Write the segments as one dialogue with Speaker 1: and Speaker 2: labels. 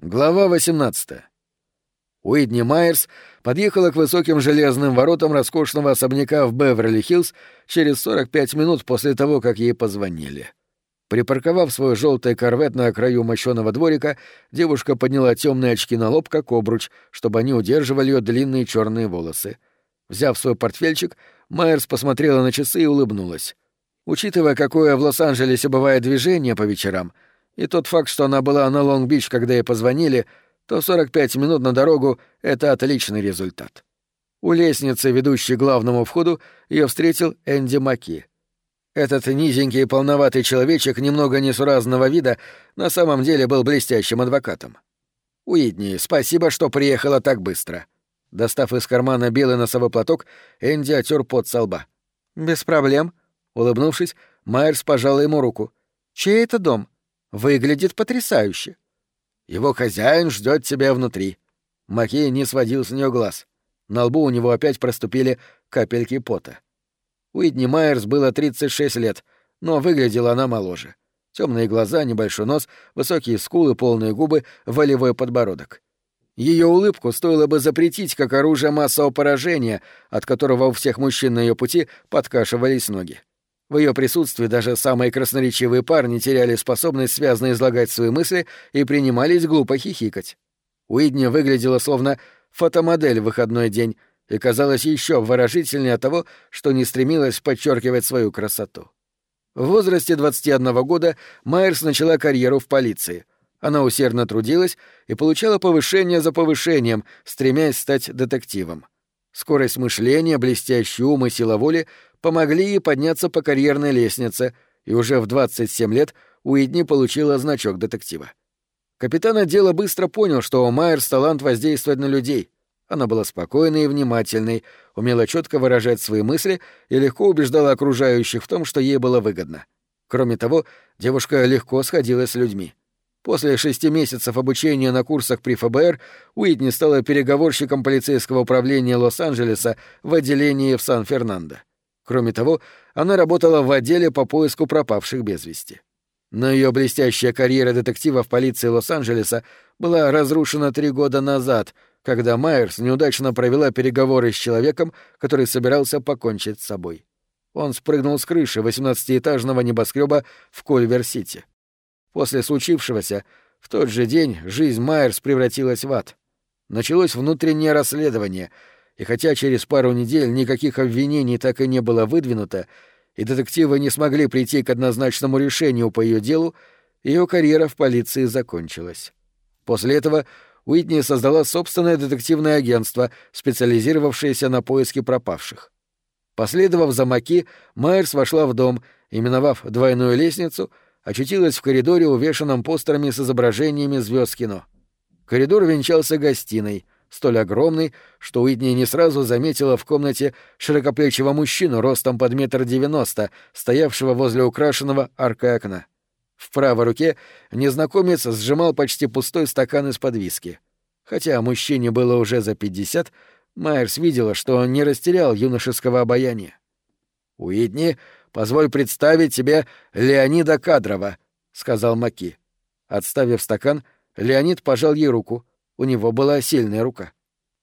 Speaker 1: Глава 18. Уидни Майерс подъехала к высоким железным воротам роскошного особняка в Беверли-Хиллз через 45 минут после того, как ей позвонили. Припарковав свой желтый корвет на краю мощеного дворика, девушка подняла темные очки на лоб, как обруч, чтобы они удерживали ее длинные черные волосы. Взяв свой портфельчик, Майерс посмотрела на часы и улыбнулась. Учитывая, какое в Лос-Анджелесе бывает движение по вечерам — и тот факт, что она была на Лонг-Бич, когда ей позвонили, то 45 минут на дорогу — это отличный результат. У лестницы, ведущей к главному входу, ее встретил Энди Маки. Этот низенький и полноватый человечек немного несуразного вида на самом деле был блестящим адвокатом. «Уидни, спасибо, что приехала так быстро». Достав из кармана белый носовой платок, Энди отер пот со лба. «Без проблем». Улыбнувшись, Майерс пожал ему руку. «Чей это дом?» Выглядит потрясающе. Его хозяин ждет тебя внутри. Маки не сводил с нее глаз. На лбу у него опять проступили капельки пота. Уидни Майерс было 36 лет, но выглядела она моложе. Темные глаза, небольшой нос, высокие скулы, полные губы, волевой подбородок. Ее улыбку стоило бы запретить как оружие массового поражения, от которого у всех мужчин на ее пути подкашивались ноги. В ее присутствии даже самые красноречивые парни теряли способность связно излагать свои мысли и принимались глупо хихикать. Уидни выглядела словно фотомодель в выходной день и казалась еще выражительнее от того, что не стремилась подчеркивать свою красоту. В возрасте 21 года Майерс начала карьеру в полиции. Она усердно трудилась и получала повышение за повышением, стремясь стать детективом. Скорость мышления, блестящий ум и сила воли помогли ей подняться по карьерной лестнице, и уже в 27 лет Уидни получила значок детектива. Капитан отдела быстро понял, что Майерс талант воздействовать на людей. Она была спокойной и внимательной, умела четко выражать свои мысли и легко убеждала окружающих в том, что ей было выгодно. Кроме того, девушка легко сходилась с людьми. После шести месяцев обучения на курсах при ФБР Уитни стала переговорщиком полицейского управления Лос-Анджелеса в отделении в Сан-Фернандо. Кроме того, она работала в отделе по поиску пропавших без вести. Но ее блестящая карьера детектива в полиции Лос-Анджелеса была разрушена три года назад, когда Майерс неудачно провела переговоры с человеком, который собирался покончить с собой. Он спрыгнул с крыши 18-этажного небоскреба в Кольвер-Сити. После случившегося, в тот же день жизнь Майерс превратилась в ад. Началось внутреннее расследование, и хотя через пару недель никаких обвинений так и не было выдвинуто, и детективы не смогли прийти к однозначному решению по ее делу, ее карьера в полиции закончилась. После этого Уитни создала собственное детективное агентство, специализировавшееся на поиске пропавших. Последовав за Маки, Майерс вошла в дом, именовав двойную лестницу — очутилась в коридоре, увешанном постерами с изображениями звезд кино. Коридор венчался гостиной, столь огромной, что Уитни не сразу заметила в комнате широкоплечего мужчину ростом под метр девяносто, стоявшего возле украшенного аркой окна. В правой руке незнакомец сжимал почти пустой стакан из-под виски. Хотя мужчине было уже за пятьдесят, Майерс видела, что он не растерял юношеского обаяния. Уитни позволь представить тебе Леонида Кадрова», — сказал Маки. Отставив стакан, Леонид пожал ей руку. У него была сильная рука.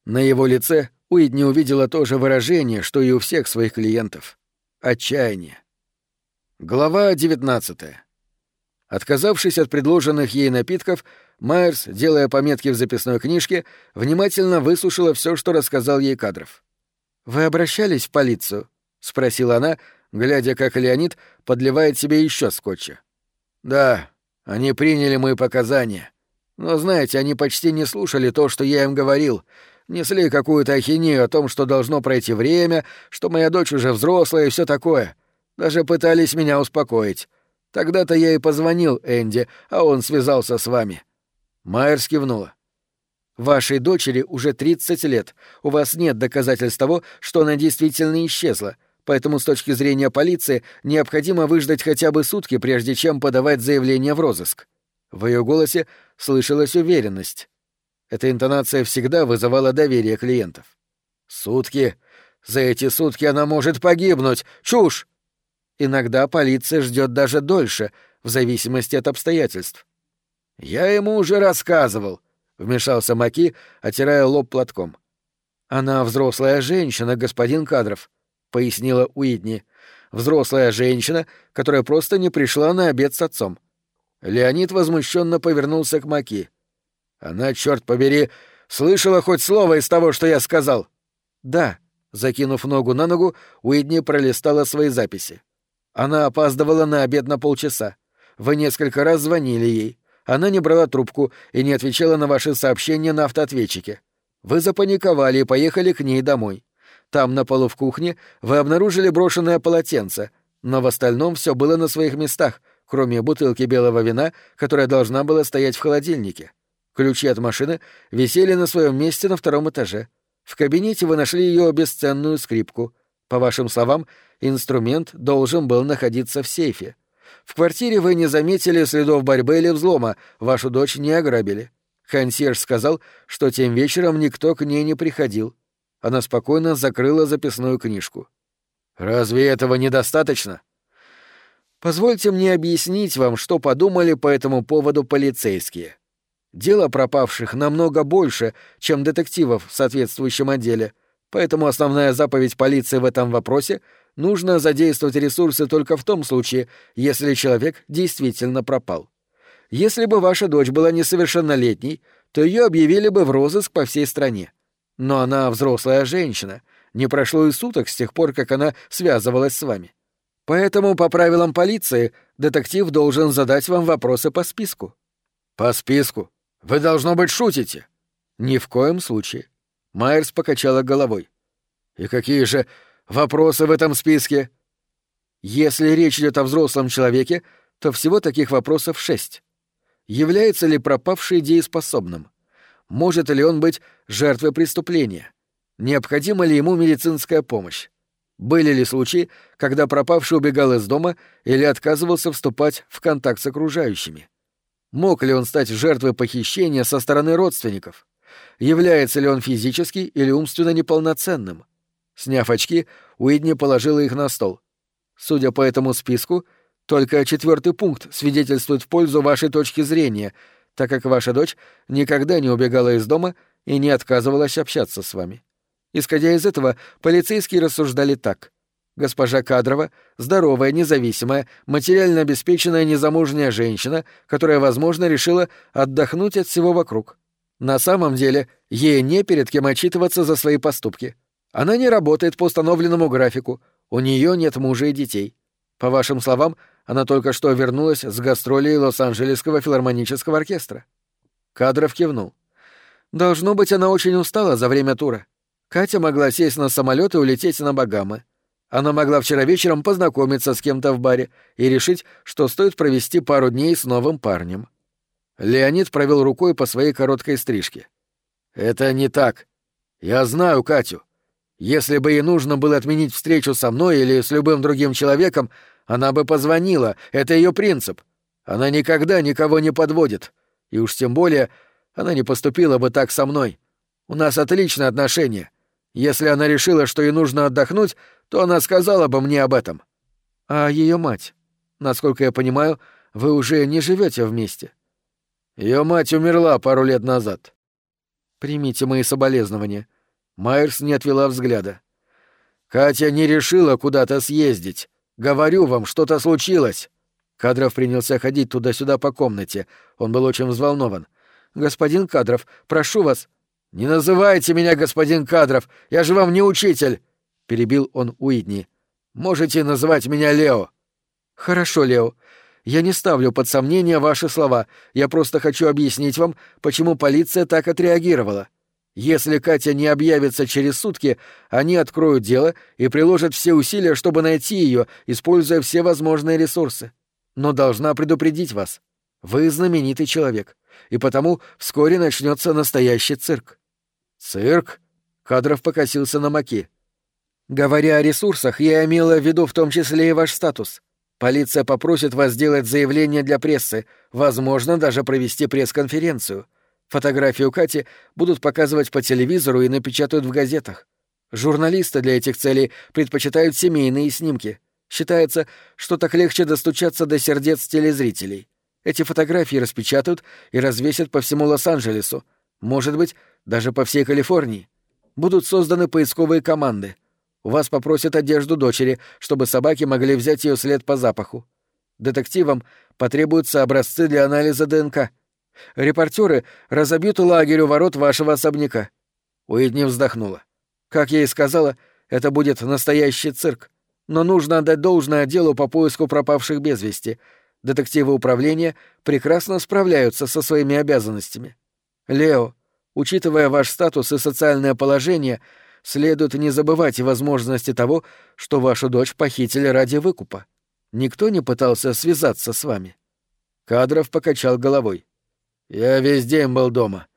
Speaker 1: На его лице Уидни увидела то же выражение, что и у всех своих клиентов — отчаяние. Глава 19. Отказавшись от предложенных ей напитков, Майерс, делая пометки в записной книжке, внимательно выслушала все, что рассказал ей Кадров. «Вы обращались в полицию?» — спросила она, глядя, как Леонид подливает себе еще скотча. «Да, они приняли мои показания. Но, знаете, они почти не слушали то, что я им говорил. Несли какую-то ахинею о том, что должно пройти время, что моя дочь уже взрослая и все такое. Даже пытались меня успокоить. Тогда-то я и позвонил Энди, а он связался с вами». Майерс кивнула. «Вашей дочери уже 30 лет. У вас нет доказательств того, что она действительно исчезла поэтому с точки зрения полиции необходимо выждать хотя бы сутки, прежде чем подавать заявление в розыск. В ее голосе слышалась уверенность. Эта интонация всегда вызывала доверие клиентов. «Сутки? За эти сутки она может погибнуть! Чушь!» Иногда полиция ждет даже дольше, в зависимости от обстоятельств. «Я ему уже рассказывал», — вмешался Маки, отирая лоб платком. «Она взрослая женщина, господин Кадров», — пояснила Уидни. «Взрослая женщина, которая просто не пришла на обед с отцом». Леонид возмущенно повернулся к Маки. «Она, черт побери, слышала хоть слово из того, что я сказал?» «Да», — закинув ногу на ногу, Уидни пролистала свои записи. Она опаздывала на обед на полчаса. Вы несколько раз звонили ей. Она не брала трубку и не отвечала на ваши сообщения на автоответчике. Вы запаниковали и поехали к ней домой. Там, на полу в кухне, вы обнаружили брошенное полотенце, но в остальном все было на своих местах, кроме бутылки белого вина, которая должна была стоять в холодильнике. Ключи от машины висели на своем месте на втором этаже. В кабинете вы нашли ее бесценную скрипку. По вашим словам, инструмент должен был находиться в сейфе. В квартире вы не заметили следов борьбы или взлома, вашу дочь не ограбили. Консьерж сказал, что тем вечером никто к ней не приходил. Она спокойно закрыла записную книжку. «Разве этого недостаточно?» «Позвольте мне объяснить вам, что подумали по этому поводу полицейские. Дело пропавших намного больше, чем детективов в соответствующем отделе, поэтому основная заповедь полиции в этом вопросе — нужно задействовать ресурсы только в том случае, если человек действительно пропал. Если бы ваша дочь была несовершеннолетней, то ее объявили бы в розыск по всей стране. Но она взрослая женщина. Не прошло и суток с тех пор, как она связывалась с вами. Поэтому, по правилам полиции, детектив должен задать вам вопросы по списку. По списку? Вы, должно быть, шутите. Ни в коем случае. Майерс покачала головой. И какие же вопросы в этом списке? Если речь идет о взрослом человеке, то всего таких вопросов шесть. Является ли пропавший дееспособным? Может ли он быть жертвой преступления? Необходима ли ему медицинская помощь? Были ли случаи, когда пропавший убегал из дома или отказывался вступать в контакт с окружающими? Мог ли он стать жертвой похищения со стороны родственников? Является ли он физически или умственно неполноценным? Сняв очки, Уидни положила их на стол. Судя по этому списку, только четвертый пункт свидетельствует в пользу вашей точки зрения, так как ваша дочь никогда не убегала из дома и не отказывалась общаться с вами. Исходя из этого, полицейские рассуждали так. Госпожа Кадрова — здоровая, независимая, материально обеспеченная незамужняя женщина, которая, возможно, решила отдохнуть от всего вокруг. На самом деле, ей не перед кем отчитываться за свои поступки. Она не работает по установленному графику, у нее нет мужа и детей. По вашим словам, она только что вернулась с гастролей Лос-Анджелесского филармонического оркестра. Кадров кивнул. Должно быть, она очень устала за время тура. Катя могла сесть на самолет и улететь на Багамы. Она могла вчера вечером познакомиться с кем-то в баре и решить, что стоит провести пару дней с новым парнем. Леонид провел рукой по своей короткой стрижке. «Это не так. Я знаю Катю. Если бы ей нужно было отменить встречу со мной или с любым другим человеком, она бы позвонила, это ее принцип. Она никогда никого не подводит. И уж тем более она не поступила бы так со мной. У нас отличные отношения. Если она решила, что ей нужно отдохнуть, то она сказала бы мне об этом. А ее мать? Насколько я понимаю, вы уже не живете вместе. Ее мать умерла пару лет назад. Примите мои соболезнования. Майерс не отвела взгляда. Катя не решила куда-то съездить. Говорю вам, что-то случилось. Кадров принялся ходить туда-сюда по комнате. Он был очень взволнован. Господин Кадров, прошу вас. Не называйте меня господин Кадров. Я же вам не учитель, перебил он Уитни. Можете называть меня Лео. Хорошо, Лео. Я не ставлю под сомнение ваши слова. Я просто хочу объяснить вам, почему полиция так отреагировала. Если Катя не объявится через сутки, они откроют дело и приложат все усилия, чтобы найти ее, используя все возможные ресурсы. Но должна предупредить вас. Вы знаменитый человек, и потому вскоре начнется настоящий цирк. Цирк? Кадров покосился на Маки. Говоря о ресурсах, я имела в виду в том числе и ваш статус. Полиция попросит вас сделать заявление для прессы, возможно, даже провести пресс-конференцию. Фотографию Кати будут показывать по телевизору и напечатают в газетах. Журналисты для этих целей предпочитают семейные снимки. Считается, что так легче достучаться до сердец телезрителей. Эти фотографии распечатают и развесят по всему Лос-Анджелесу. Может быть, даже по всей Калифорнии. Будут созданы поисковые команды. У вас попросят одежду дочери, чтобы собаки могли взять ее след по запаху. Детективам потребуются образцы для анализа ДНК. Репортеры разобьют лагерь у ворот вашего особняка. Уидни вздохнула. Как я и сказала, это будет настоящий цирк. Но нужно отдать должное отделу по поиску пропавших без вести. Детективы управления прекрасно справляются со своими обязанностями. Лео, учитывая ваш статус и социальное положение, следует не забывать возможности того, что вашу дочь похитили ради выкупа. Никто не пытался связаться с вами. Кадров покачал головой. Я весь день был дома.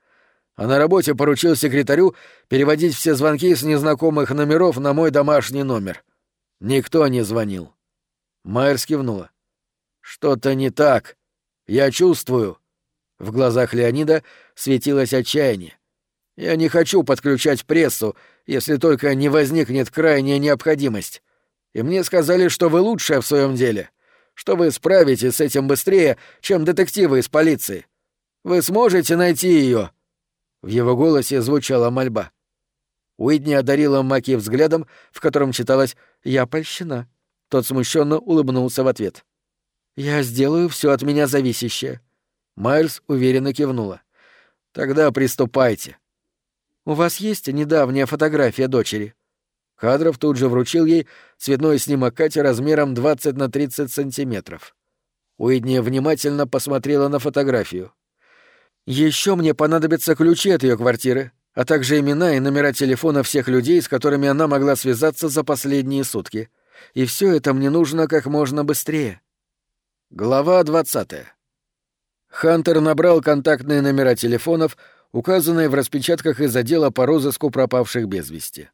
Speaker 1: А на работе поручил секретарю переводить все звонки с незнакомых номеров на мой домашний номер. Никто не звонил. Майерс кивнула. Что-то не так. Я чувствую. В глазах Леонида светилось отчаяние. Я не хочу подключать прессу, если только не возникнет крайняя необходимость. И мне сказали, что вы лучшая в своем деле, что вы справитесь с этим быстрее, чем детективы из полиции. Вы сможете найти ее. В его голосе звучала мольба. Уидни одарила Маки взглядом, в котором читалось «Я польщена». Тот смущенно улыбнулся в ответ. «Я сделаю все от меня зависящее». Майлз уверенно кивнула. «Тогда приступайте». «У вас есть недавняя фотография дочери?» Кадров тут же вручил ей цветной снимок Кати размером 20 на 30 сантиметров. Уидни внимательно посмотрела на фотографию. Еще мне понадобятся ключи от ее квартиры, а также имена и номера телефона всех людей, с которыми она могла связаться за последние сутки. И все это мне нужно как можно быстрее. Глава 20. Хантер набрал контактные номера телефонов, указанные в распечатках из отдела по розыску пропавших без вести.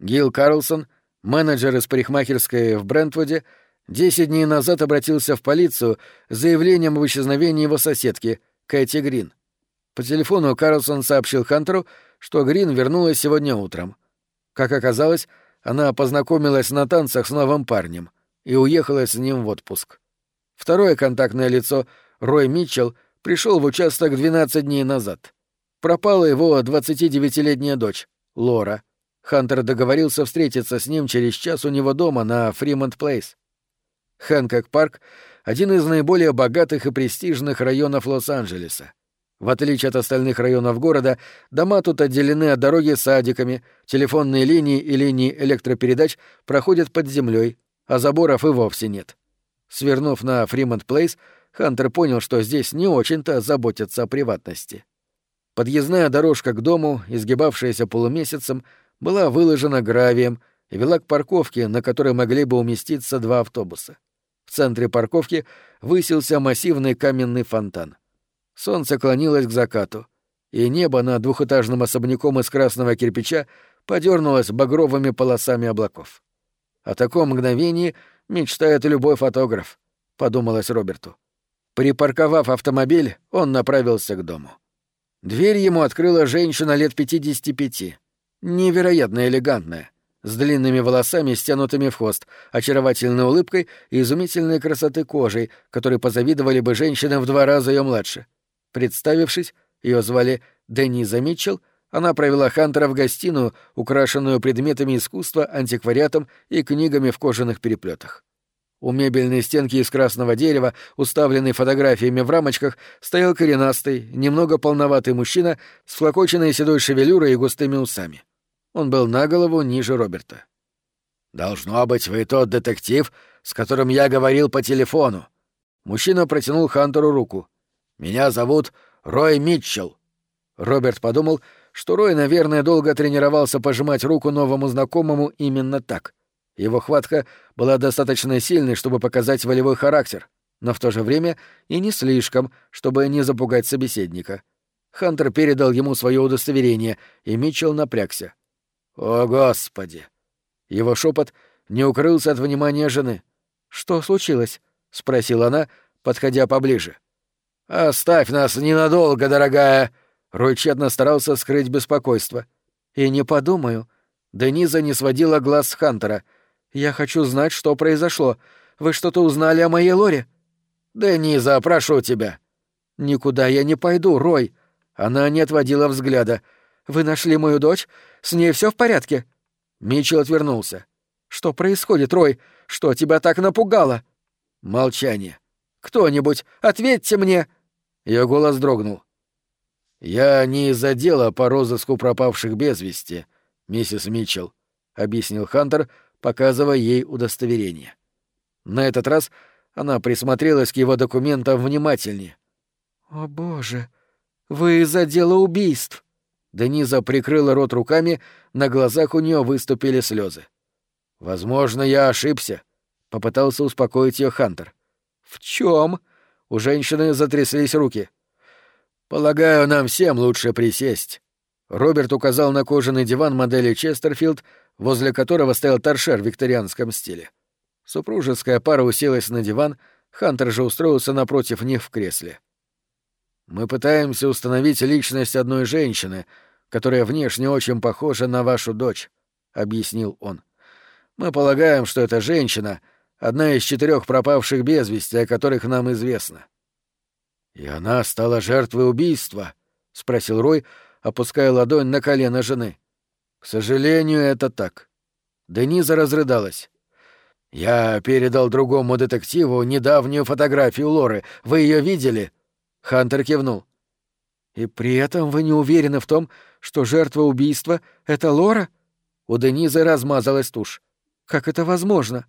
Speaker 1: Гил Карлсон, менеджер из парикмахерской в Брентвуде, десять дней назад обратился в полицию с заявлением об исчезновении его соседки, Кэти Грин. По телефону Карлсон сообщил Хантеру, что Грин вернулась сегодня утром. Как оказалось, она познакомилась на танцах с новым парнем и уехала с ним в отпуск. Второе контактное лицо, Рой Митчелл, пришел в участок 12 дней назад. Пропала его 29-летняя дочь, Лора. Хантер договорился встретиться с ним через час у него дома на Фримонт-Плейс. Хэнкок-парк — один из наиболее богатых и престижных районов Лос-Анджелеса. В отличие от остальных районов города, дома тут отделены от дороги садиками, телефонные линии и линии электропередач проходят под землей, а заборов и вовсе нет. Свернув на Фримонт Плейс, Хантер понял, что здесь не очень-то заботятся о приватности. Подъездная дорожка к дому, изгибавшаяся полумесяцем, была выложена гравием и вела к парковке, на которой могли бы уместиться два автобуса. В центре парковки высился массивный каменный фонтан — Солнце клонилось к закату, и небо над двухэтажным особняком из красного кирпича подернулось багровыми полосами облаков. О таком мгновении мечтает любой фотограф, — подумалось Роберту. Припарковав автомобиль, он направился к дому. Дверь ему открыла женщина лет 55, невероятно элегантная, с длинными волосами, стянутыми в хвост, очаровательной улыбкой и изумительной красоты кожей, которой позавидовали бы женщины в два раза ее младше. Представившись, ее звали Дениза Митчелл, она провела Хантера в гостиную, украшенную предметами искусства, антиквариатом и книгами в кожаных переплетах. У мебельной стенки из красного дерева, уставленной фотографиями в рамочках, стоял коренастый, немного полноватый мужчина с флокоченной седой шевелюрой и густыми усами. Он был на голову ниже Роберта. «Должно быть, вы тот детектив, с которым я говорил по телефону». Мужчина протянул Хантеру руку. Меня зовут Рой Митчелл». Роберт подумал, что Рой, наверное, долго тренировался пожимать руку новому знакомому именно так. Его хватка была достаточно сильной, чтобы показать волевой характер, но в то же время и не слишком, чтобы не запугать собеседника. Хантер передал ему свое удостоверение, и Митчелл напрягся. «О, Господи!» Его шепот не укрылся от внимания жены. «Что случилось?» — спросила она, подходя поближе. «Оставь нас ненадолго, дорогая!» Рой тщетно старался скрыть беспокойство. «И не подумаю». Дениза не сводила глаз с Хантера. «Я хочу знать, что произошло. Вы что-то узнали о моей Лоре?» «Дениза, прошу тебя». «Никуда я не пойду, Рой». Она не отводила взгляда. «Вы нашли мою дочь? С ней все в порядке?» Митчелл отвернулся. «Что происходит, Рой? Что тебя так напугало?» Молчание. «Кто-нибудь, ответьте мне!» Ее голос дрогнул. «Я не из отдела по розыску пропавших без вести, миссис Митчелл», — объяснил Хантер, показывая ей удостоверение. На этот раз она присмотрелась к его документам внимательнее. «О, боже! Вы из отдела убийств!» Дениза прикрыла рот руками, на глазах у нее выступили слезы. «Возможно, я ошибся», — попытался успокоить ее Хантер. «В чем? У женщины затряслись руки. «Полагаю, нам всем лучше присесть». Роберт указал на кожаный диван модели Честерфилд, возле которого стоял торшер в викторианском стиле. Супружеская пара уселась на диван, Хантер же устроился напротив них в кресле. «Мы пытаемся установить личность одной женщины, которая внешне очень похожа на вашу дочь», — объяснил он. «Мы полагаем, что эта женщина — одна из четырех пропавших без вести, о которых нам известно. «И она стала жертвой убийства?» — спросил Рой, опуская ладонь на колено жены. «К сожалению, это так». Дениза разрыдалась. «Я передал другому детективу недавнюю фотографию Лоры. Вы ее видели?» Хантер кивнул. «И при этом вы не уверены в том, что жертва убийства — это Лора?» У Денизы размазалась тушь. «Как это возможно?»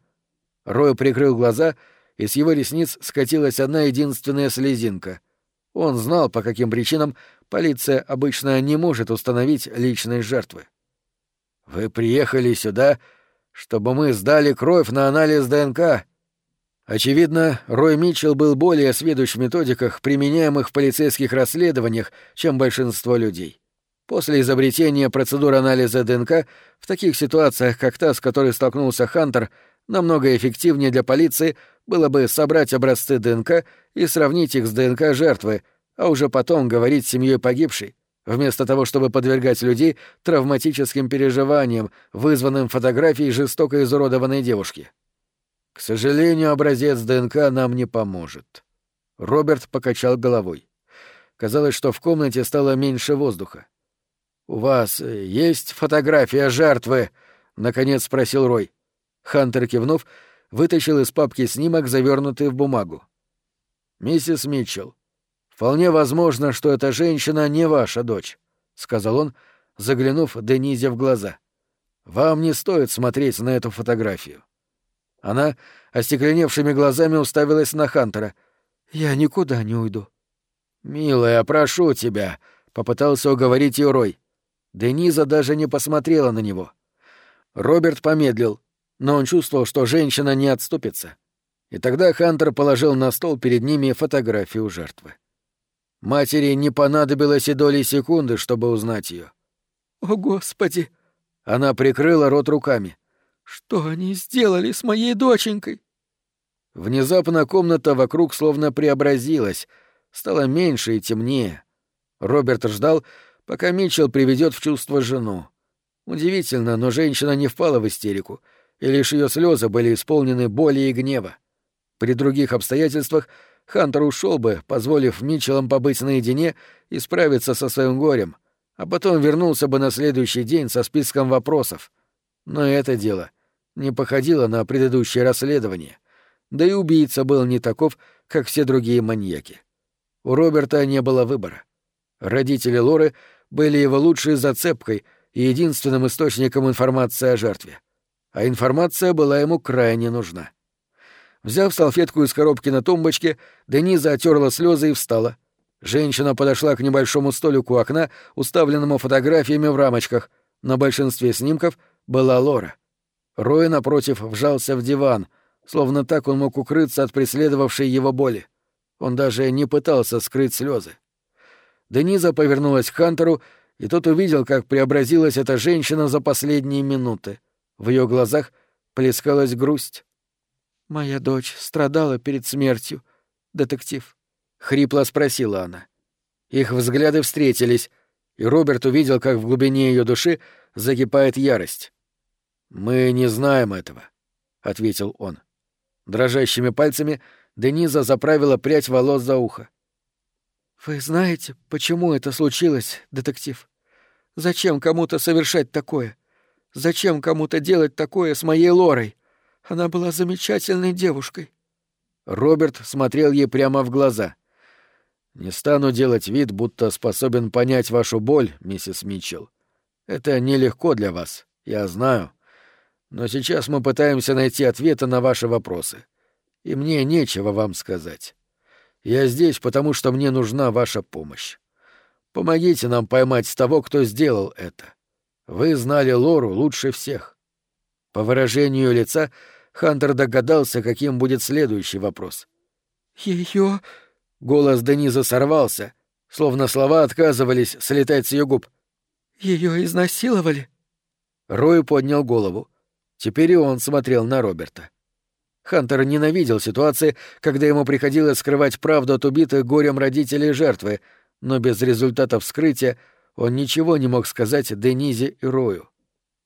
Speaker 1: Рой прикрыл глаза и с его ресниц скатилась одна единственная слезинка. Он знал, по каким причинам полиция обычно не может установить личность жертвы. «Вы приехали сюда, чтобы мы сдали кровь на анализ ДНК», Очевидно, Рой Митчелл был более сведущ в методиках, применяемых в полицейских расследованиях, чем большинство людей. После изобретения процедуры анализа ДНК в таких ситуациях, как та, с которой столкнулся Хантер, намного эффективнее для полиции было бы собрать образцы ДНК и сравнить их с ДНК жертвы, а уже потом говорить с семьей погибшей, вместо того, чтобы подвергать людей травматическим переживаниям, вызванным фотографией жестоко изуродованной девушки. К сожалению, образец ДНК нам не поможет. Роберт покачал головой. Казалось, что в комнате стало меньше воздуха. «У вас есть фотография жертвы?» — наконец спросил Рой. Хантер, кивнув, вытащил из папки снимок, завернутый в бумагу. «Миссис Митчелл, вполне возможно, что эта женщина не ваша дочь», — сказал он, заглянув Денизе в глаза. «Вам не стоит смотреть на эту фотографию». Она остекленевшими глазами уставилась на Хантера. «Я никуда не уйду». «Милая, прошу тебя», — попытался уговорить ее Рой. Дениза даже не посмотрела на него. Роберт помедлил, но он чувствовал, что женщина не отступится. И тогда Хантер положил на стол перед ними фотографию жертвы. Матери не понадобилось и доли секунды, чтобы узнать ее. «О, Господи!» Она прикрыла рот руками. «Что они сделали с моей доченькой?» Внезапно комната вокруг словно преобразилась, стала меньше и темнее. Роберт ждал, пока Митчелл приведет в чувство жену. Удивительно, но женщина не впала в истерику, и лишь ее слезы были исполнены боли и гнева. При других обстоятельствах Хантер ушел бы, позволив Митчеллам побыть наедине и справиться со своим горем, а потом вернулся бы на следующий день со списком вопросов. Но это дело не походило на предыдущее расследование, да и убийца был не таков, как все другие маньяки. У Роберта не было выбора. Родители Лоры были его лучшей зацепкой и единственным источником информации о жертве. А информация была ему крайне нужна. Взяв салфетку из коробки на тумбочке, Дениза отерла слезы и встала. Женщина подошла к небольшому столику окна, уставленному фотографиями в рамочках. На большинстве снимков была Лора. Рой, напротив, вжался в диван, словно так он мог укрыться от преследовавшей его боли. Он даже не пытался скрыть слезы. Дениза повернулась к Хантеру, и тот увидел, как преобразилась эта женщина за последние минуты. В ее глазах плескалась грусть. «Моя дочь страдала перед смертью, детектив», — хрипло спросила она. Их взгляды встретились, и Роберт увидел, как в глубине ее души закипает ярость. «Мы не знаем этого», — ответил он. Дрожащими пальцами Дениза заправила прядь волос за ухо.
Speaker 2: «Вы знаете, почему это случилось, детектив? Зачем кому-то совершать такое? Зачем кому-то делать такое с моей Лорой? Она была замечательной девушкой».
Speaker 1: Роберт смотрел ей прямо в глаза. «Не стану делать вид, будто способен понять вашу боль, миссис Митчелл. Это нелегко для вас, я знаю. Но сейчас мы пытаемся найти ответы на ваши вопросы. И мне нечего вам сказать. Я здесь, потому что мне нужна ваша помощь. Помогите нам поймать того, кто сделал это. Вы знали Лору лучше всех. По выражению лица Хантер догадался, каким будет следующий вопрос.
Speaker 2: Ее...
Speaker 1: Голос Дениза сорвался, словно слова отказывались слетать с ее губ.
Speaker 2: Ее изнасиловали?
Speaker 1: Рой поднял голову. Теперь и он смотрел на Роберта. Хантер ненавидел ситуации, когда ему приходилось скрывать правду от убитых горем родителей жертвы, но без результата вскрытия он ничего не мог сказать Денизе и Рою.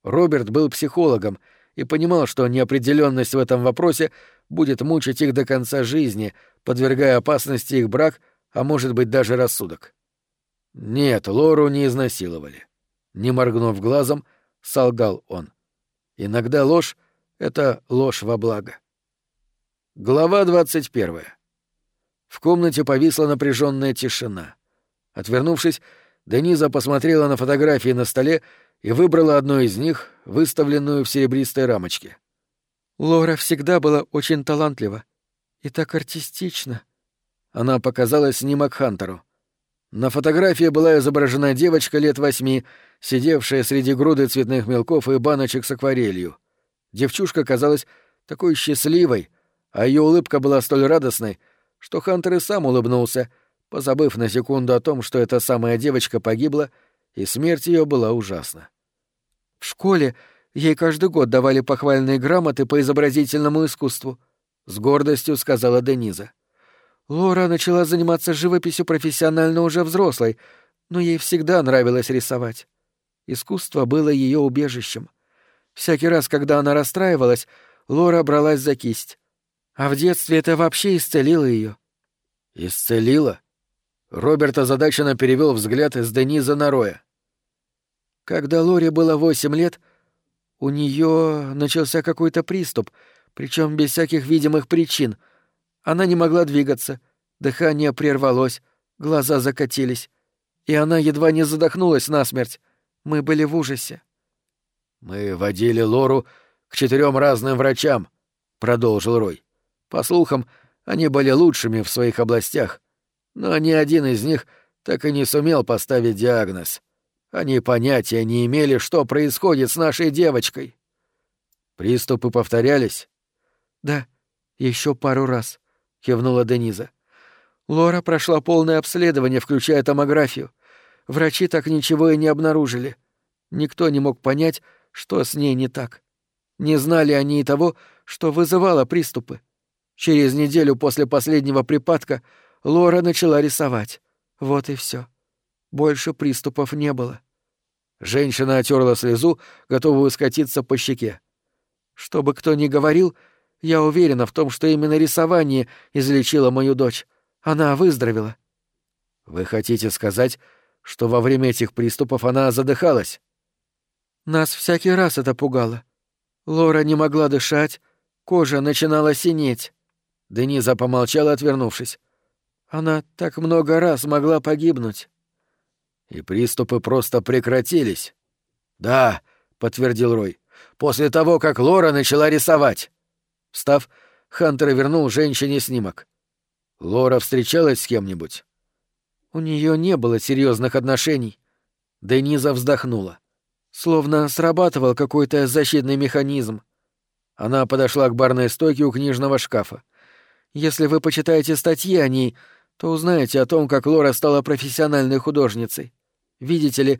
Speaker 1: Роберт был психологом и понимал, что неопределенность в этом вопросе будет мучить их до конца жизни, подвергая опасности их брак, а может быть даже рассудок. Нет, Лору не изнасиловали. Не моргнув глазом, солгал он. Иногда ложь — это ложь во благо. Глава двадцать первая. В комнате повисла напряженная тишина. Отвернувшись, Дениза посмотрела на фотографии на столе и выбрала одну из них, выставленную в серебристой рамочке.
Speaker 2: «Лора всегда была очень талантлива и так артистична».
Speaker 1: Она показала снимок Хантеру. На фотографии была изображена девочка лет восьми, сидевшая среди груды цветных мелков и баночек с акварелью. Девчушка казалась такой счастливой, а ее улыбка была столь радостной, что Хантер и сам улыбнулся, позабыв на секунду о том, что эта самая девочка погибла, и смерть ее была ужасна.
Speaker 2: В школе ей каждый год давали похвальные грамоты по изобразительному искусству, с гордостью сказала Дениза. Лора начала заниматься живописью профессионально уже взрослой, но ей всегда нравилось рисовать. Искусство было ее убежищем. Всякий раз, когда она расстраивалась, Лора бралась за кисть. А в детстве это вообще исцелило ее.
Speaker 1: Исцелило? Роберт озадаченно перевел взгляд из Дениза на Роя.
Speaker 2: Когда Лоре было восемь лет, у нее начался какой-то приступ, причем без всяких видимых причин — она не могла двигаться, дыхание прервалось, глаза закатились, и она едва не задохнулась насмерть. Мы были в ужасе.
Speaker 1: «Мы водили Лору к четырем разным врачам», — продолжил Рой. «По слухам, они были лучшими в своих областях, но ни один из них так и не сумел поставить диагноз. Они понятия не имели, что происходит с нашей девочкой». Приступы повторялись?
Speaker 2: Да, еще пару раз. — кивнула Дениза. «Лора прошла полное обследование, включая томографию. Врачи так ничего и не обнаружили. Никто не мог понять, что с ней не так. Не знали они и того, что вызывало приступы. Через неделю после последнего припадка Лора начала рисовать. Вот и все. Больше приступов не было».
Speaker 1: Женщина отерла слезу, готовую скатиться по щеке.
Speaker 2: «Что бы кто ни говорил, — я уверена в том, что именно рисование излечило мою дочь. Она выздоровела».
Speaker 1: «Вы хотите сказать, что во время этих приступов она задыхалась?»
Speaker 2: «Нас всякий раз это пугало. Лора не могла дышать, кожа начинала синеть».
Speaker 1: Дениза помолчала, отвернувшись.
Speaker 2: «Она так много раз могла погибнуть».
Speaker 1: «И приступы просто прекратились?» «Да», — подтвердил Рой, — «после того, как Лора начала рисовать». Встав, Хантер вернул женщине снимок. Лора встречалась с кем-нибудь?
Speaker 2: У нее не было серьезных отношений. Дениза вздохнула. Словно срабатывал какой-то защитный механизм. Она подошла к барной стойке у книжного шкафа. Если вы почитаете статьи о ней, то узнаете о том, как Лора стала профессиональной художницей. Видите ли,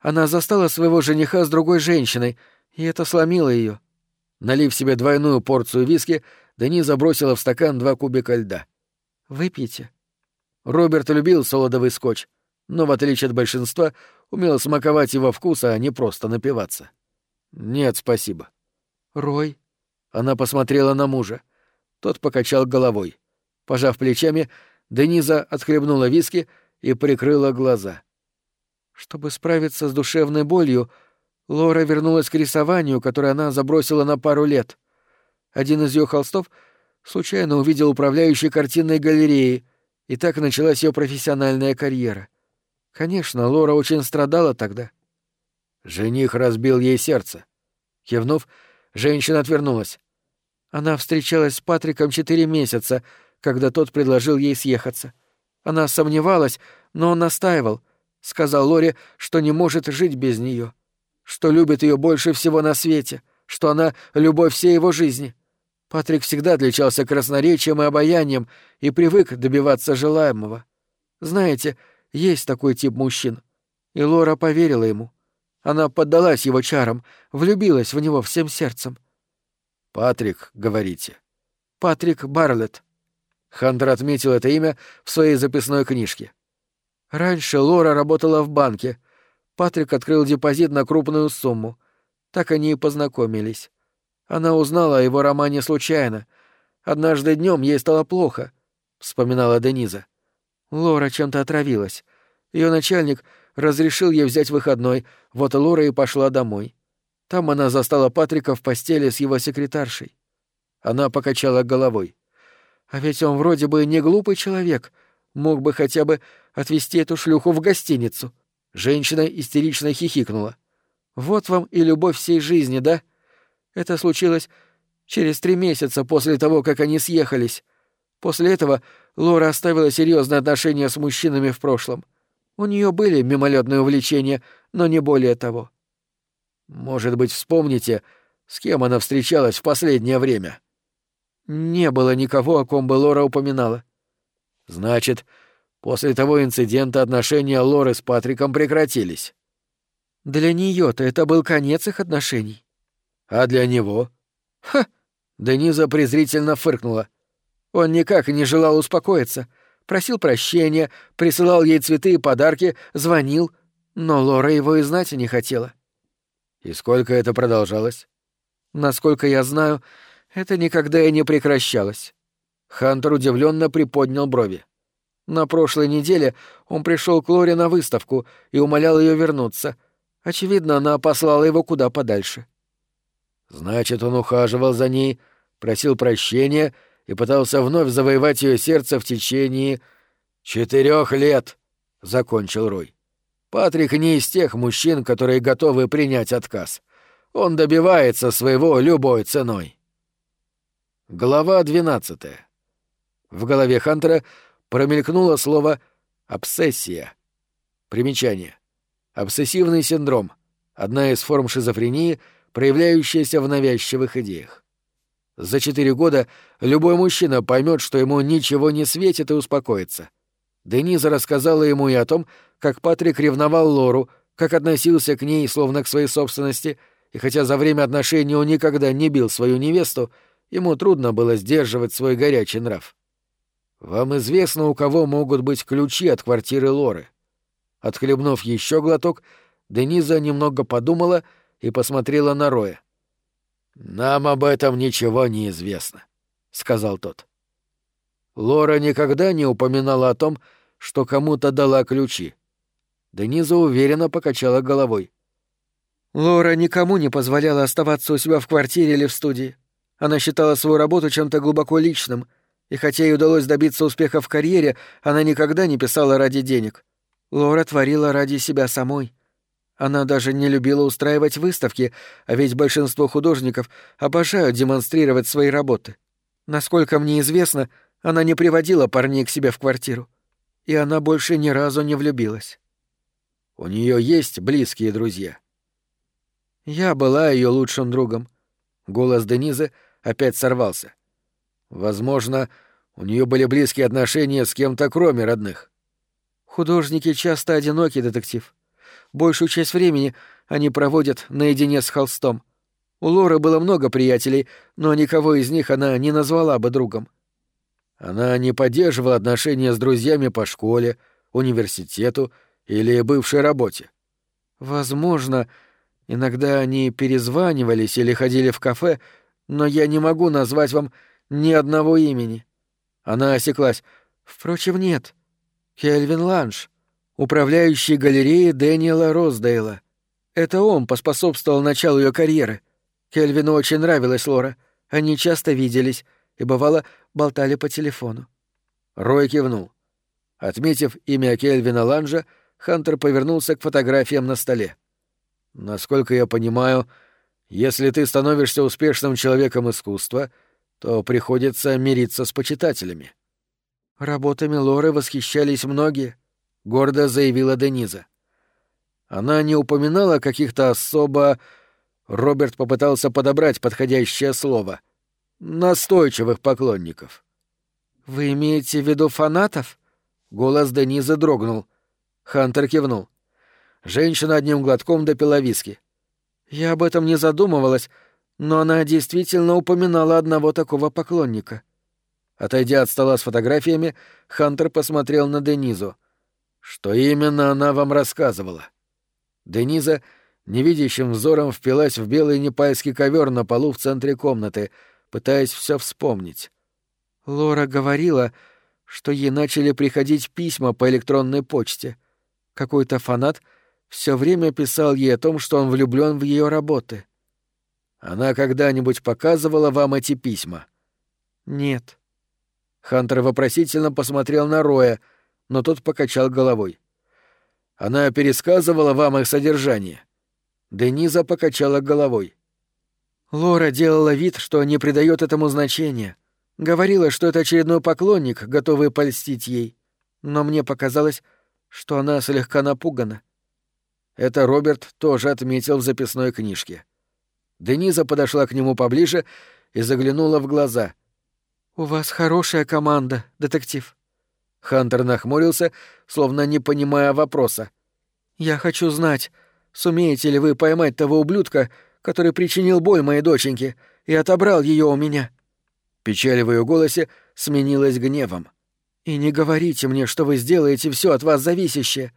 Speaker 2: она застала своего жениха с другой женщиной, и это сломило ее. Налив себе двойную порцию виски, Дени забросила в стакан два кубика льда. «Выпейте». Роберт любил солодовый скотч, но, в отличие от большинства, умел смаковать его вкус, а не просто напиваться.
Speaker 1: «Нет, спасибо».
Speaker 2: «Рой?»
Speaker 1: Она посмотрела на мужа. Тот покачал головой. Пожав плечами, Дениза отхлебнула виски
Speaker 2: и прикрыла глаза. Чтобы справиться с душевной болью, Лора вернулась к рисованию, которое она забросила на пару лет. Один из ее холстов случайно увидел управляющий картинной галереей, и так началась ее профессиональная карьера. Конечно, Лора очень страдала тогда.
Speaker 1: Жених разбил ей сердце.
Speaker 2: Кивнув, женщина отвернулась. Она встречалась с Патриком четыре месяца, когда тот предложил ей съехаться. Она сомневалась, но он настаивал. Сказал Лоре, что не может жить без нее, что любит ее больше всего на свете, что она — любовь всей его жизни. Патрик всегда отличался красноречием и обаянием и привык добиваться желаемого. Знаете, есть такой тип мужчин. И Лора поверила ему. Она поддалась его чарам, влюбилась в него всем сердцем.
Speaker 1: «Патрик, говорите?»
Speaker 2: «Патрик Барлетт».
Speaker 1: Хантер отметил это имя в своей записной книжке.
Speaker 2: Раньше Лора работала в банке. Патрик открыл депозит на крупную сумму. Так они и познакомились. Она узнала о его романе случайно. Однажды днем ей стало плохо, — вспоминала Дениза. Лора чем-то отравилась. Ее начальник разрешил ей взять выходной, вот Лора и пошла домой. Там она застала Патрика в постели с его секретаршей. Она покачала головой. А ведь он вроде бы не глупый человек, мог бы хотя бы отвезти эту шлюху в гостиницу. Женщина истерично хихикнула. Вот вам и любовь всей жизни, да? Это случилось через три месяца после того, как они съехались. После этого Лора оставила серьезные отношения с мужчинами в прошлом. У нее были мимолетные увлечения, но не более того.
Speaker 1: Может быть, вспомните, с кем она встречалась в последнее время?
Speaker 2: Не было никого, о ком бы Лора упоминала.
Speaker 1: Значит, после того инцидента отношения Лоры с Патриком прекратились.
Speaker 2: Для нее-то это был конец их отношений.
Speaker 1: А для него?
Speaker 2: Ха! Дениза презрительно фыркнула. Он никак не желал успокоиться. Просил прощения, присылал ей цветы и подарки, звонил, но Лора его и знать не хотела.
Speaker 1: И сколько это продолжалось?
Speaker 2: Насколько я знаю, это никогда и не прекращалось. Хантер удивленно приподнял брови. На прошлой неделе он пришел к Лоре на выставку и умолял ее вернуться. Очевидно, она послала его куда подальше.
Speaker 1: Значит, он ухаживал за ней, просил прощения и пытался вновь завоевать ее сердце в течение четырех лет, — закончил Рой. Патрик не из тех мужчин, которые готовы принять отказ. Он добивается своего любой ценой. Глава двенадцатая. В голове Хантера промелькнуло слово «обсессия». Примечание. Обсессивный синдром — одна из форм шизофрении, проявляющаяся в навязчивых идеях. За четыре года любой мужчина поймет, что ему ничего не светит и успокоится. Дениза рассказала ему и о том, как Патрик ревновал Лору, как относился к ней словно к своей собственности, и хотя за время отношений он никогда не бил свою невесту, ему трудно было сдерживать свой горячий нрав. «Вам известно, у кого могут быть ключи от квартиры Лоры?» Отхлебнув еще глоток, Дениза немного подумала и посмотрела на Роя. «Нам об этом ничего не известно», — сказал тот. Лора никогда не упоминала о том, что кому-то дала ключи. Дениза уверенно покачала головой.
Speaker 2: Лора никому не позволяла оставаться у себя в квартире или в студии. Она считала свою работу чем-то глубоко личным, и хотя ей удалось добиться успеха в карьере, она никогда не писала ради денег. Лора творила ради себя самой. Она даже не любила устраивать выставки, а ведь большинство художников обожают демонстрировать свои работы. Насколько мне известно, она не приводила парней к себе в квартиру. И она больше ни разу не влюбилась.
Speaker 1: У нее есть близкие друзья.
Speaker 2: Я была ее лучшим другом.
Speaker 1: Голос Денизы опять сорвался. Возможно, у нее были близкие отношения с кем-то кроме родных.
Speaker 2: Художники часто одиноки, детектив. Большую часть времени они проводят наедине с холстом. У Лоры было много приятелей, но никого из них она не назвала бы другом.
Speaker 1: Она не поддерживала отношения с друзьями по школе, университету или бывшей работе?
Speaker 2: Возможно, иногда они перезванивались или ходили в кафе, но я не могу назвать вам ни одного имени. Она осеклась. Впрочем, нет. Кельвин Ланш, управляющий галереей Дэниела Роздейла. Это он поспособствовал началу ее карьеры. Кельвину очень нравилась Лора. Они часто виделись и, бывало, болтали по телефону.
Speaker 1: Рой кивнул. Отметив имя Кельвина Ланжа, Хантер повернулся к фотографиям на столе. «Насколько я понимаю, если ты становишься успешным человеком искусства, то приходится мириться с почитателями».
Speaker 2: «Работами Лоры восхищались многие», — гордо заявила Дениза.
Speaker 1: Она не упоминала каких-то особо... Роберт попытался подобрать подходящее слово. Настойчивых поклонников.
Speaker 2: «Вы имеете в виду фанатов?» Голос Денизы дрогнул. Хантер кивнул. Женщина одним глотком допила виски. «Я об этом не задумывалась, но она действительно упоминала одного такого поклонника». Отойдя от стола с фотографиями, Хантер посмотрел на Денизу.
Speaker 1: «Что именно она вам рассказывала?» Дениза невидящим взором впилась в белый непальский ковер на полу в центре комнаты, пытаясь все вспомнить.
Speaker 2: Лора говорила, что ей начали приходить письма по электронной почте. Какой-то фанат все время писал ей о том, что он влюблен в ее работы.
Speaker 1: Она когда-нибудь показывала вам эти письма?
Speaker 2: Нет.
Speaker 1: Хантер вопросительно посмотрел на Роя, но тот покачал головой. Она пересказывала вам их содержание. Дениза покачала головой.
Speaker 2: Лора делала вид, что не придает этому значения. Говорила, что это очередной поклонник, готовый польстить ей. Но мне показалось, что она слегка напугана.
Speaker 1: Это Роберт тоже отметил в записной книжке. Дениза подошла к нему поближе и заглянула в глаза.
Speaker 2: «У вас хорошая команда, детектив».
Speaker 1: Хантер нахмурился, словно не понимая вопроса.
Speaker 2: «Я хочу знать, сумеете ли вы поймать того ублюдка, который причинил боль моей доченьке и отобрал ее у меня?»
Speaker 1: Печаль в ее голосе сменилась гневом.
Speaker 2: «И не говорите мне, что вы сделаете все от вас зависящее.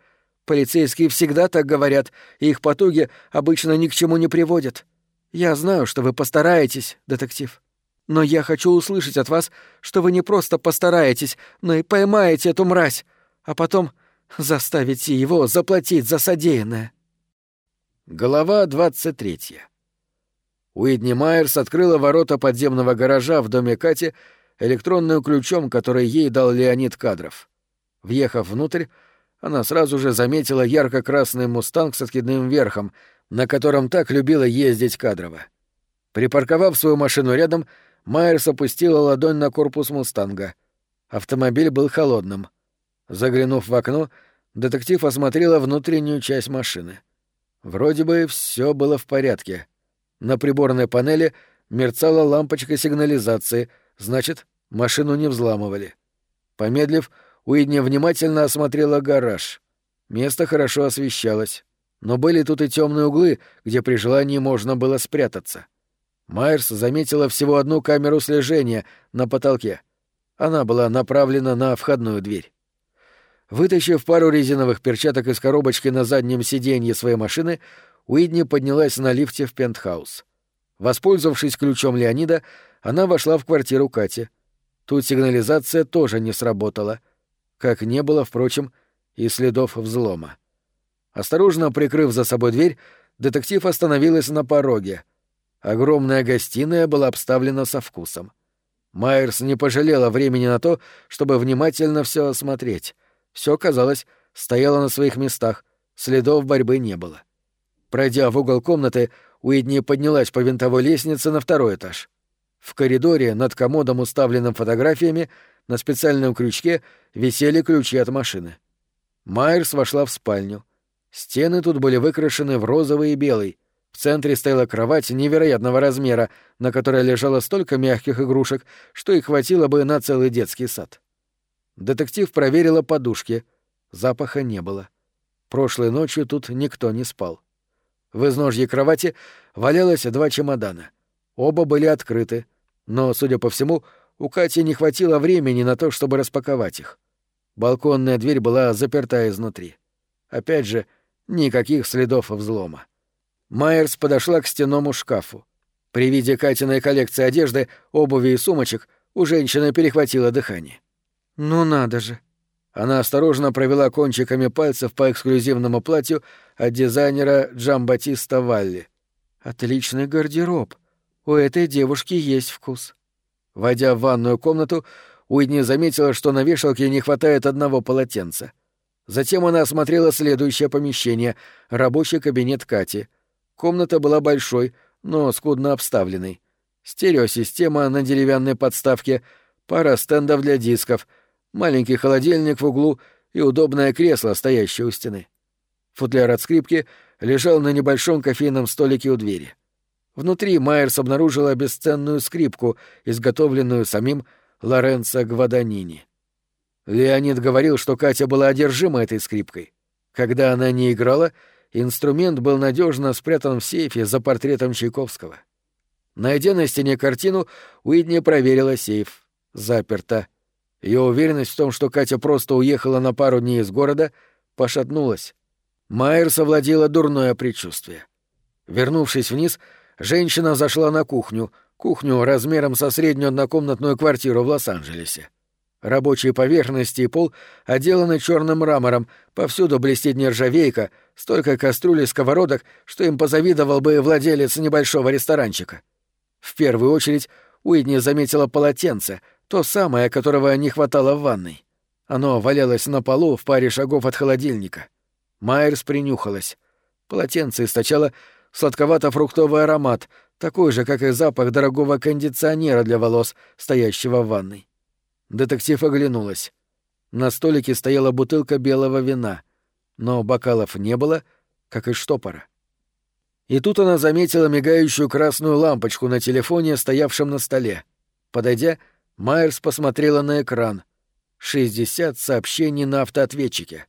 Speaker 2: Полицейские всегда так говорят, и их потуги обычно ни к чему не приводят. Я знаю, что вы постараетесь, детектив. Но я хочу услышать от вас, что вы не просто постараетесь, но и поймаете эту мразь, а потом заставите его заплатить за содеянное».
Speaker 1: Глава двадцать третья. Уидни Майерс открыла ворота подземного гаража в доме Кати электронным ключом, который ей дал Леонид Кадров. Въехав внутрь, она сразу же заметила ярко-красный мустанг с откидным верхом, на котором так любила ездить Кадрова. Припарковав свою машину рядом, Майерс опустила ладонь на корпус мустанга. Автомобиль был холодным. Заглянув в окно, детектив осмотрела внутреннюю часть машины. Вроде бы все было в порядке — на приборной панели мерцала лампочка сигнализации, значит, машину не взламывали. Помедлив, Уидни внимательно осмотрела гараж. Место хорошо освещалось, но были тут и темные углы, где при желании можно было спрятаться. Майерс заметила всего одну камеру слежения на потолке. Она была направлена на входную дверь. Вытащив пару резиновых перчаток из коробочки на заднем сиденье своей машины, Уидни поднялась на лифте в пентхаус. Воспользовавшись ключом Леонида, она вошла в квартиру Кати. Тут сигнализация тоже не сработала. Как не было, впрочем, и следов взлома. Осторожно прикрыв за собой дверь, детектив остановилась на пороге. Огромная гостиная была обставлена со вкусом. Майерс не пожалела времени на то, чтобы внимательно все осмотреть. Все, казалось, стояло на своих местах, следов борьбы не было. Пройдя в угол комнаты, Уидни поднялась по винтовой лестнице на второй этаж. В коридоре над комодом, уставленным фотографиями, на специальном крючке висели ключи от машины. Майерс вошла в спальню. Стены тут были выкрашены в розовый и белый. В центре стояла кровать невероятного размера, на которой лежало столько мягких игрушек, что их хватило бы на целый детский сад. Детектив проверила подушки. Запаха не было. Прошлой ночью тут никто не спал. В изножье кровати валялось два чемодана. Оба были открыты, но, судя по всему, у Кати не хватило времени на то, чтобы распаковать их. Балконная дверь была заперта изнутри. Опять же, никаких следов взлома. Майерс подошла к стенному шкафу. При виде Катиной коллекции одежды, обуви и сумочек у женщины перехватило дыхание.
Speaker 2: «Ну надо же!
Speaker 1: Она осторожно провела кончиками пальцев по эксклюзивному платью от дизайнера Джамбатиста Валли.
Speaker 2: «Отличный гардероб. У этой девушки есть вкус».
Speaker 1: Войдя в ванную комнату, Уидни заметила, что на вешалке не хватает одного полотенца. Затем она осмотрела следующее помещение — рабочий кабинет Кати. Комната была большой, но скудно обставленной. Стереосистема на деревянной подставке, пара стендов для дисков, маленький холодильник в углу и удобное кресло, стоящее у стены. Футляр от скрипки лежал на небольшом кофейном столике у двери. Внутри Майерс обнаружила бесценную скрипку, изготовленную самим Лоренцо Гваданини. Леонид говорил, что Катя была одержима этой скрипкой. Когда она не играла, инструмент был надежно спрятан в сейфе за портретом Чайковского. Найдя на стене картину, Уидни проверила сейф. Заперто. Ее уверенность в том, что Катя просто уехала на пару дней из города, пошатнулась. Майер совладела дурное предчувствие. Вернувшись вниз, женщина зашла на кухню, кухню размером со среднюю однокомнатную квартиру в Лос-Анджелесе. Рабочие поверхности и пол отделаны черным мрамором, повсюду блестит нержавейка, столько кастрюль и сковородок, что им позавидовал бы владелец небольшого ресторанчика. В первую очередь Уидни заметила полотенце, то самое, которого не хватало в ванной. Оно валялось на полу в паре шагов от холодильника. Майерс принюхалась. Полотенце источало сладковато-фруктовый аромат, такой же, как и запах дорогого кондиционера для волос, стоящего в ванной. Детектив оглянулась. На столике стояла бутылка белого вина, но бокалов не было, как и штопора. И тут она заметила мигающую красную лампочку на телефоне, стоявшем на столе. Подойдя, Майерс посмотрела на экран. 60 сообщений на автоответчике.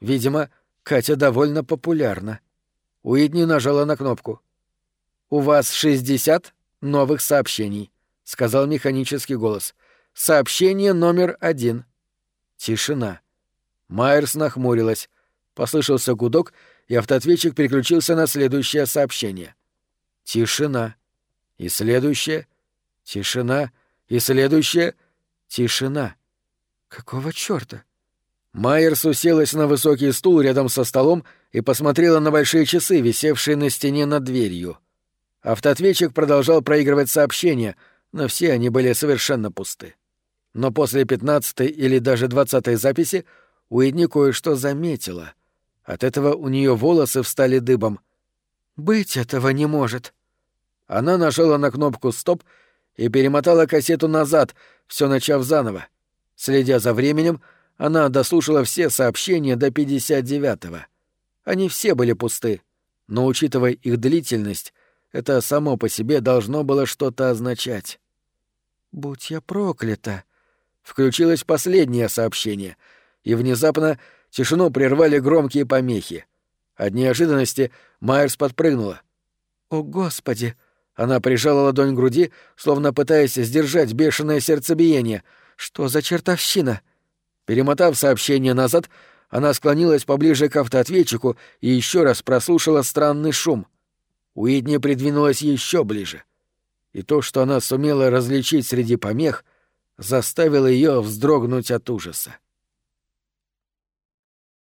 Speaker 1: Видимо, Катя довольно популярна. Уидни нажала на кнопку. «У вас 60 новых сообщений», — сказал механический голос. «Сообщение номер один». Тишина. Майерс нахмурилась. Послышался гудок, и автоответчик переключился на следующее сообщение. Тишина. И следующее. Тишина. И следующее. Тишина. Какого чёрта? Майерс уселась на высокий стул рядом со столом и посмотрела на большие часы, висевшие на стене над дверью. Автоответчик продолжал проигрывать сообщения, но все они были совершенно пусты. Но после пятнадцатой или даже двадцатой записи Уидни кое-что заметила. От этого у нее волосы встали дыбом. «Быть этого не может». Она нажала на кнопку «Стоп» и перемотала кассету назад, все начав заново. Следя за временем, она дослушала все сообщения до 59-го. Они все были пусты, но, учитывая их длительность, это само по себе должно было что-то означать. «Будь я проклята!» Включилось последнее сообщение, и внезапно тишину прервали громкие помехи. От неожиданности Майерс подпрыгнула. «О, Господи!» Она прижала ладонь к груди, словно пытаясь сдержать бешеное сердцебиение. «Что за чертовщина?» Перемотав сообщение назад, она склонилась поближе к автоответчику и еще раз прослушала странный шум. Уидни придвинулась еще ближе. И то, что она сумела различить среди помех, заставило ее вздрогнуть от ужаса.